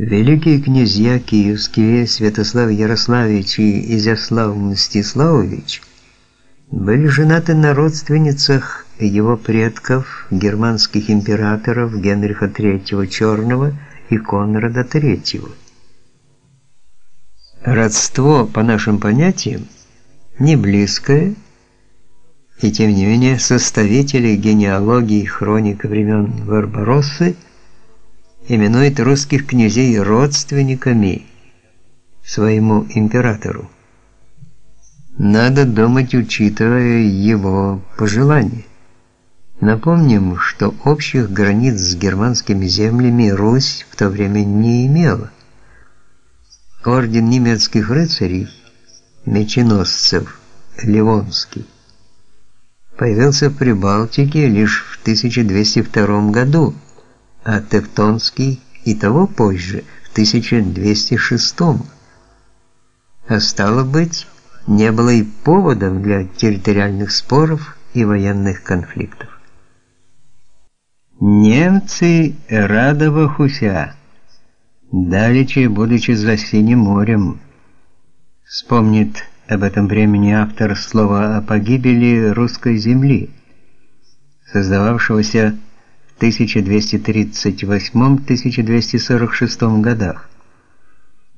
Великие князья киевские Святослав Ярославич и Изяслав Мстиславович были женаты на родственницах его предков, германских императоров Генриха III Черного и Конрада III. Родство, по нашим понятиям, не близкое, и тем не менее составители генеалогии хроник времен Барбароссы – именует русских князей родственниками своему императору. Надо думать, учитывая его пожелания. Напомним, что общих границ с германскими землями Русь в то время не имела. Орден немецких рыцарей, меченосцев, Ливонский, появился в Прибалтике лишь в 1202 году а Тевтонский и того позже, в 1206 А стало быть, не было и поводов для территориальных споров и военных конфликтов. Немцы радово хуся, далече будучи за Синим морем, вспомнит об этом времени автор слова о погибели русской земли, создававшегося 1238-1246 годах.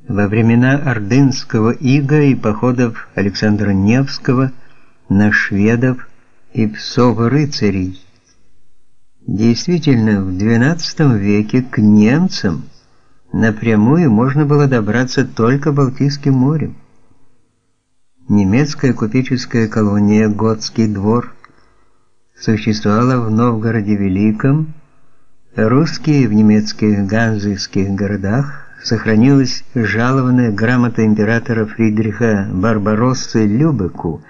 Во времена Ордынского ига и походов Александра Невского на шведов и псов-рыцарей. Действительно, в XII веке к немцам напрямую можно было добраться только Балтийским морем. Немецкая купеческая колония Готский двор – существовала в Новгороде Великом, русские в немецких ганзейских городах сохранилась жалованная грамота императора Фридриха Барбароссы Любеку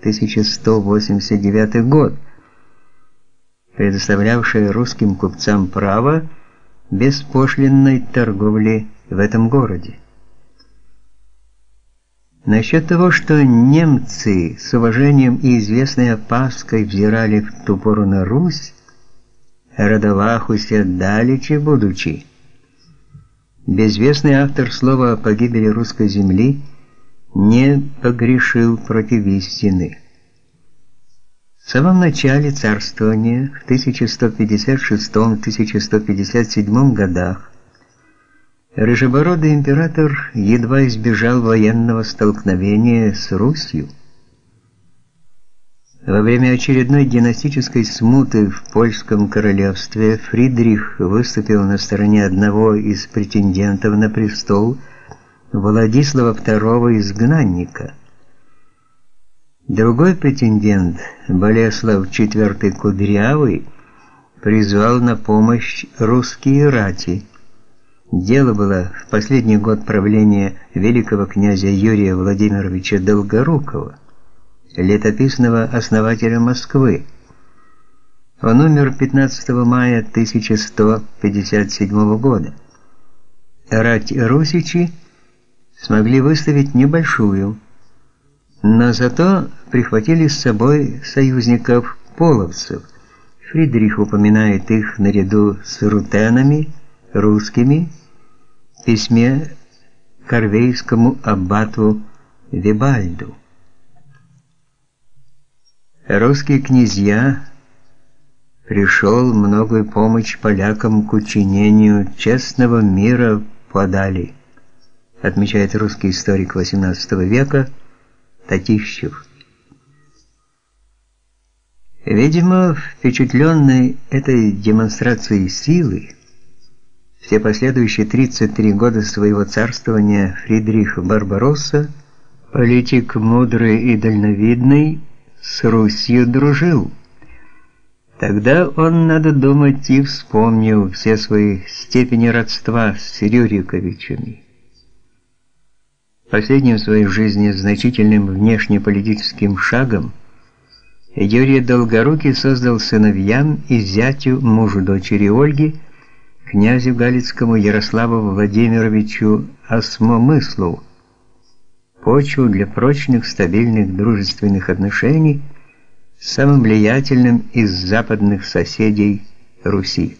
1189 год, предоставлявшая русским купцам право беспошлинной торговли в этом городе. Насчет того, что немцы с уважением и известной опаской взирали в ту пору на Русь, родовахуся далече будучи. Безвестный автор слова о погибели русской земли не погрешил против истины. В самом начале царствования, в 1156-1157 годах, Рыжебородый император едва избежал военного столкновения с Русью. Во время очередной династической смуты в польском королевстве Фридрих выступил на стороне одного из претендентов на престол Владислава II изгнанника. Другой претендент, Болеслав IV Кудрявый, призвал на помощь русские рати – Дело было в последний год правления великого князя Юрия Владимировича Долгорукова, летописного основателя Москвы. Он умер 15 мая 1157 года. Рать русичи смогли выставить небольшую, но зато прихватили с собой союзников половцев. Фридрих упоминает их наряду с рутенами, русскими письме корвейскому аббату Вибальду. Русские князья пришел многое помощь полякам к учинению честного мира подали, отмечает русский историк XVIII века Татищев. Видимо, впечатленный этой демонстрацией силы, все последующие 33 года своего царствования Фридрих Барбаросса, политик мудрый и дальновидный, с Русью дружил. Тогда он, надо думать, и вспомнил все свои степени родства с Рюриковичами. Последним в своей жизни значительным внешнеполитическим шагом Юрий Долгорукий создал сыновьям и зятю мужу дочери Ольги князю Галицкому Ярославу Владимировичу Осмомыслу почву для прочных, стабильных дружественных отношений с самым влиятельным из западных соседей Руси.